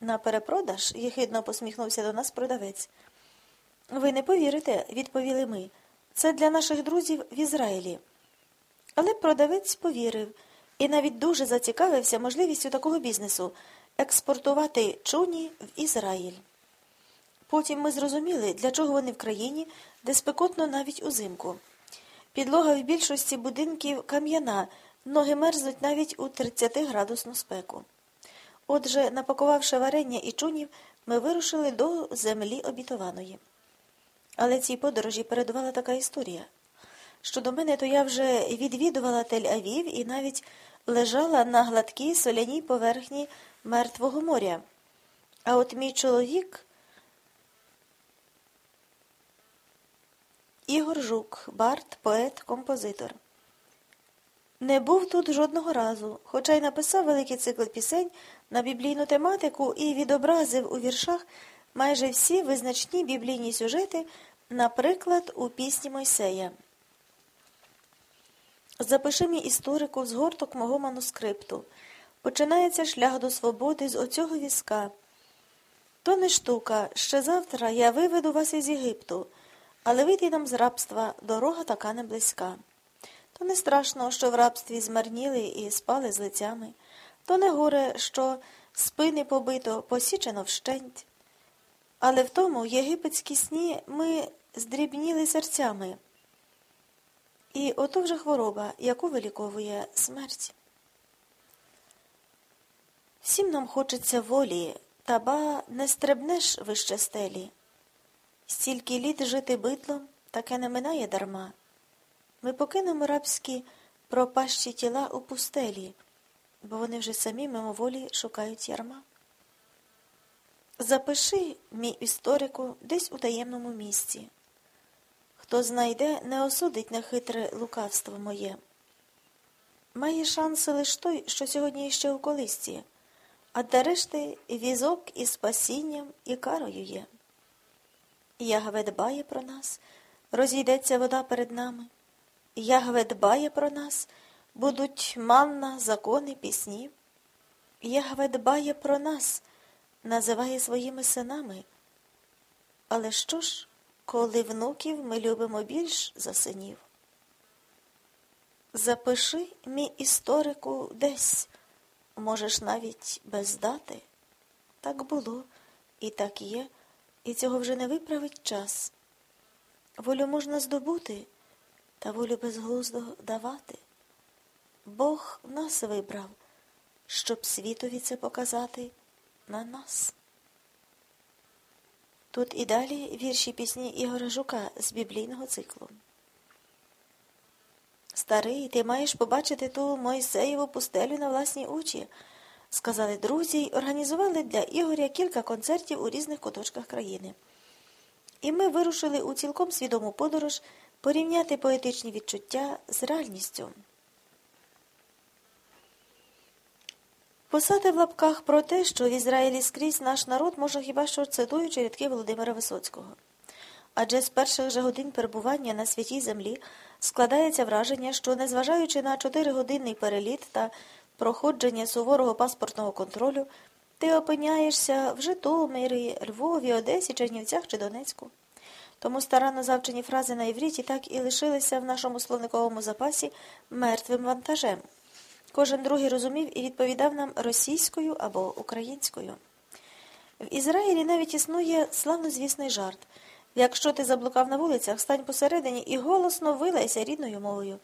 На перепродаж, єхидно посміхнувся до нас продавець. Ви не повірите, відповіли ми. Це для наших друзів в Ізраїлі. Але продавець повірив і навіть дуже зацікавився можливістю такого бізнесу експортувати чуні в Ізраїль. Потім ми зрозуміли, для чого вони в країні, де спекотно навіть узимку. Підлога в більшості будинків кам'яна, ноги мерзнуть навіть у 30-градусну спеку. Отже, напакувавши варення і чунів, ми вирушили до землі обітованої. Але цій подорожі передувала така історія. Щодо мене, то я вже відвідувала Тель-Авів і навіть лежала на гладкій соляній поверхні Мертвого моря. А от мій чоловік Ігор Жук, бард, поет, композитор. Не був тут жодного разу, хоча й написав великий цикл пісень на біблійну тематику і відобразив у віршах майже всі визначні біблійні сюжети, наприклад, у пісні Мойсея. Запиши мій історику згорток мого манускрипту. Починається шлях до свободи з оцього візка. То не штука, ще завтра я виведу вас із Єгипту, але вийти нам з рабства дорога така не близька. То не страшно, що в рабстві змарніли і спали з лицями, то не горе, що спини побито, посічено вщенть. Але в тому єгипетські сні ми здрібніли серцями. І ото вже хвороба, яку виліковує смерть. Всім нам хочеться волі, та ба не стрибнеш вище стелі. Стільки літ жити бидлом, таке не минає дарма. Ми покинемо рабські пропащі тіла у пустелі, бо вони вже самі мимоволі шукають ярма. Запиши, мій історику, десь у таємному місці. Хто знайде, не осудить на хитре лукавство моє. Має шанси лиш той, що сьогодні ще у колисці, а для решти візок із спасінням і карою є. Ягве дбає про нас, розійдеться вода перед нами. Ягве дбає про нас, будуть манна, закони, пісні. Ягве дбає про нас, називає своїми синами. Але що ж, коли внуків ми любимо більш за синів? Запиши, мій історику, десь, можеш навіть без дати. Так було, і так є, і цього вже не виправить час. Волю можна здобути, та волю безглуздо давати. Бог нас вибрав, щоб світові це показати на нас. Тут і далі вірші пісні Ігора Жука з біблійного циклу. Старий, ти маєш побачити ту Мойсеєву пустелю на власні очі, сказали друзі й організували для Ігоря кілька концертів у різних куточках країни. І ми вирушили у цілком свідому подорож порівняти поетичні відчуття з реальністю. Писати в лапках про те, що в Ізраїлі скрізь наш народ може хіба що цитуючи рядки Володимира Висоцького. Адже з перших же годин перебування на святій землі складається враження, що, незважаючи на чотиригодинний переліт та проходження суворого паспортного контролю, ти опиняєшся в Житомирі, Львові, Одесі, Чернівцях чи Донецьку. Тому старанно завчені фрази на івріті так і лишилися в нашому словниковому запасі мертвим вантажем. Кожен другий розумів і відповідав нам російською або українською. В Ізраїлі навіть існує славнозвісний жарт. Якщо ти заблукав на вулицях, стань посередині і голосно вилайся рідною мовою.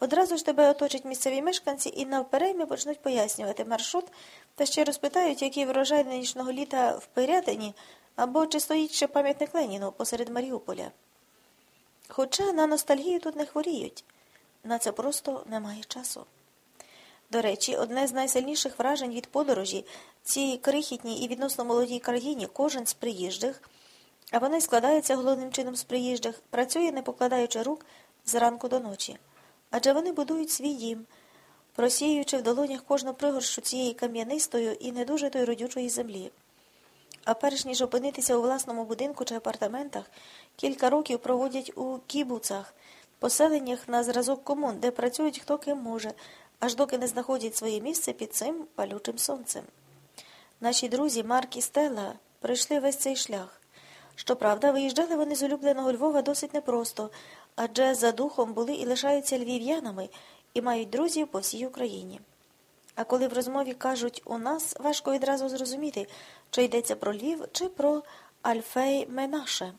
Одразу ж тебе оточать місцеві мешканці і навперейми почнуть пояснювати маршрут та ще розпитають, який врожай нинішнього літа в Пирятині або чи стоїть ще пам'ятник Леніну посеред Маріуполя. Хоча на ностальгію тут не хворіють, на це просто немає часу. До речі, одне з найсильніших вражень від подорожі цій крихітній і відносно молодій країні кожен з приїжджих, а вони складаються головним чином з приїжджих, працює, не покладаючи рук зранку до ночі. Адже вони будують свій дім, просіюючи в долонях кожну пригорщу цієї кам'янистої і не дуже той родючої землі. А перш ніж опинитися у власному будинку чи апартаментах, кілька років проводять у кібуцах, поселеннях на зразок комун, де працюють хто ким може, аж доки не знаходять своє місце під цим палючим сонцем. Наші друзі Марк і Стелла пройшли весь цей шлях. Щоправда, виїжджали вони з улюбленого Львова досить непросто, адже за духом були і лишаються львів'янами і мають друзів по всій Україні. А коли в розмові кажуть у нас, важко відразу зрозуміти, чи йдеться про Львів, чи про Альфей Менаше.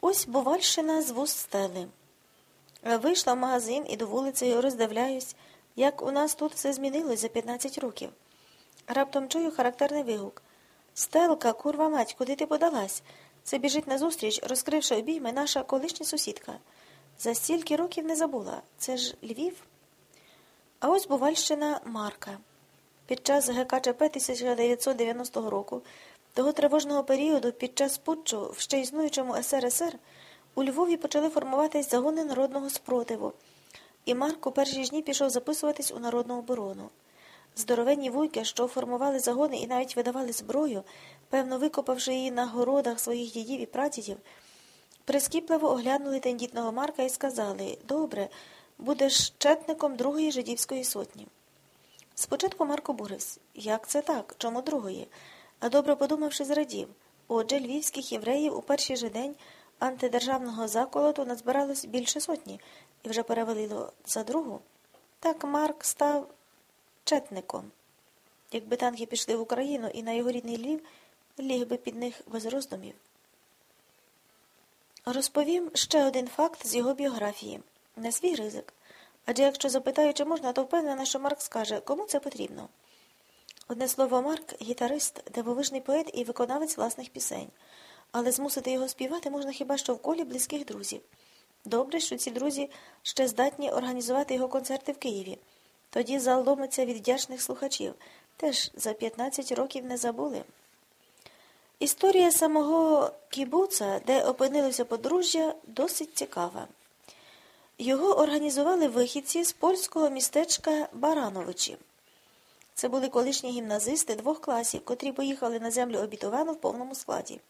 Ось Бувальщина з вуст стели. Вийшла в магазин і до вулиці роздивляюсь, як у нас тут все змінилось за 15 років. Раптом чую характерний вигук. Стелка, курва мать, куди ти подалась? Це біжить назустріч, розкривши обійми, наша колишня сусідка. За стільки років не забула. Це ж Львів. А ось Бувальщина Марка. Під час ГКЧП 1990 року, того тривожного періоду, під час путчу в ще існуючому СРСР, у Львові почали формуватись загони народного спротиву, і Марк у перші дні пішов записуватись у народну оборону. Здоровенні вуйки, що формували загони і навіть видавали зброю, певно, викопавши її на городах своїх дідів і прадідів, прискіпливо оглянули тендітного Марка і сказали Добре, будеш четником другої жидівської сотні. Спочатку Марко бурився. Як це так? Чому другої? А добре подумавши, зрадів. Отже, львівських євреїв у перший же день антидержавного заколоту назбиралось більше сотні і вже перевалило за другу. Так Марк став четником. Якби танки пішли в Україну і на його рідний Львів, ліг би під них без роздумів. Розповім ще один факт з його біографії не свій ризик. Адже якщо запитаю, чи можна, то впевнена, що Марк скаже, кому це потрібно. Одне слово, Марк гітарист, дивовижний поет і виконавець власних пісень, але змусити його співати можна хіба що в колі близьких друзів. Добре, що ці друзі ще здатні організувати його концерти в Києві. Тоді зал ломиться від вдячних слухачів. Теж за 15 років не забули. Історія самого кібуца, де опинилося подружжя, досить цікава. Його організували вихідці з польського містечка Барановичі. Це були колишні гімназисти двох класів, котрі поїхали на землю обітовану в повному складі.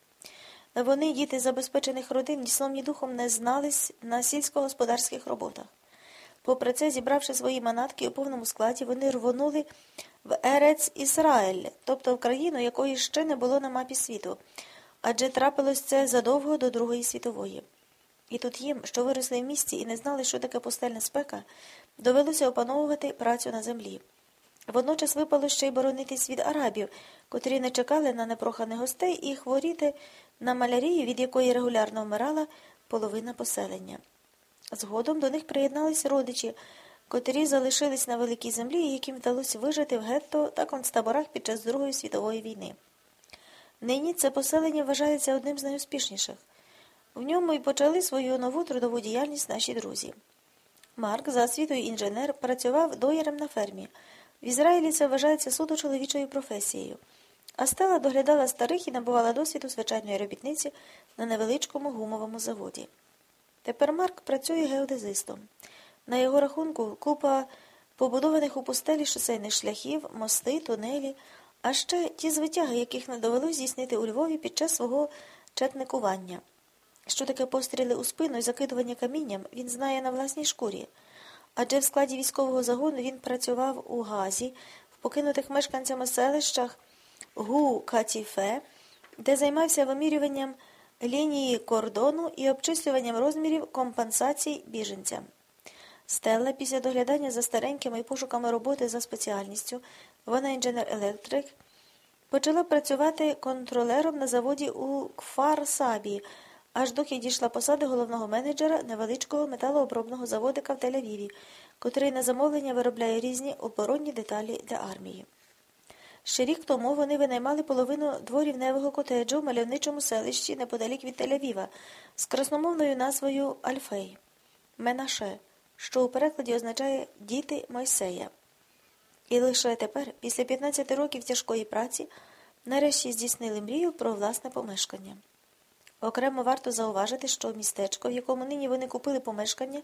Вони, діти забезпечених родин, ні сном, ні духом не знались на сільськогосподарських роботах. Попри це, зібравши свої манатки у повному складі, вони рвонули в Ерец Ісраїль, тобто в країну, якої ще не було на мапі світу, адже трапилось це задовго до Другої світової. І тут їм, що виросли в місті і не знали, що таке пустельна спека, довелося опановувати працю на землі. Водночас випало ще й боронитись від арабів, котрі не чекали на непроханих гостей і хворіти на малярію, від якої регулярно вмирала половина поселення. Згодом до них приєднались родичі, котрі залишились на великій землі і яким вдалося вижити в гетто та концтаборах під час Другої світової війни. Нині це поселення вважається одним з найуспішніших. В ньому й почали свою нову трудову діяльність наші друзі. Марк, за освітою інженер, працював доярем на фермі. В Ізраїлі це вважається суто чоловічою професією. А Стела доглядала старих і набувала досвіду звичайної робітниці на невеличкому гумовому заводі. Тепер Марк працює геодезистом. На його рахунку купа побудованих у пустелі шосейних шляхів, мости, тунелі, а ще ті звитяги, яких не довелось здійснити у Львові під час свого четникування. Що таке постріли у спину і закидування камінням, він знає на власній шкурі. Адже в складі військового загону він працював у Газі, в покинутих мешканцями селищах Гу Катіфе, де займався вимірюванням лінії кордону і обчислюванням розмірів компенсацій біженцям. Стелла після доглядання за старенькими і пошуками роботи за спеціальністю, вона інженер-електрик, почала працювати контролером на заводі у Кфар-Сабі, аж доки дійшла посади головного менеджера невеличкого металообробного заводика в Тель-Авіві, котрий на замовлення виробляє різні оборонні деталі для армії. Ще рік тому вони винаймали половину дворівневого котеджу в мальовничому селищі неподалік від Тель-Авіва з красномовною назвою Альфей Менаше, що у перекладі означає діти Мойсея. І лише тепер, після 15 років тяжкої праці, нарешті здійснили мрію про власне помешкання. Окремо варто зауважити, що містечко, в якому нині вони купили помешкання,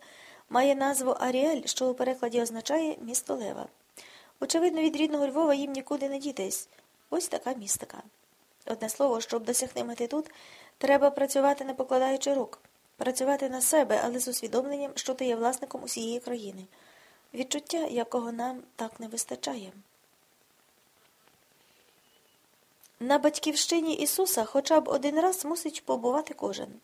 має назву Аріель, що у перекладі означає місто Лева. Очевидно, від рідного Львова їм нікуди не дітись. Ось така містика. Одне слово, щоб досягти мети тут, треба працювати, не покладаючи рук, працювати на себе, але з усвідомленням, що ти є власником усієї країни, відчуття, якого нам так не вистачає. На батьківщині Ісуса хоча б один раз мусить побувати кожен.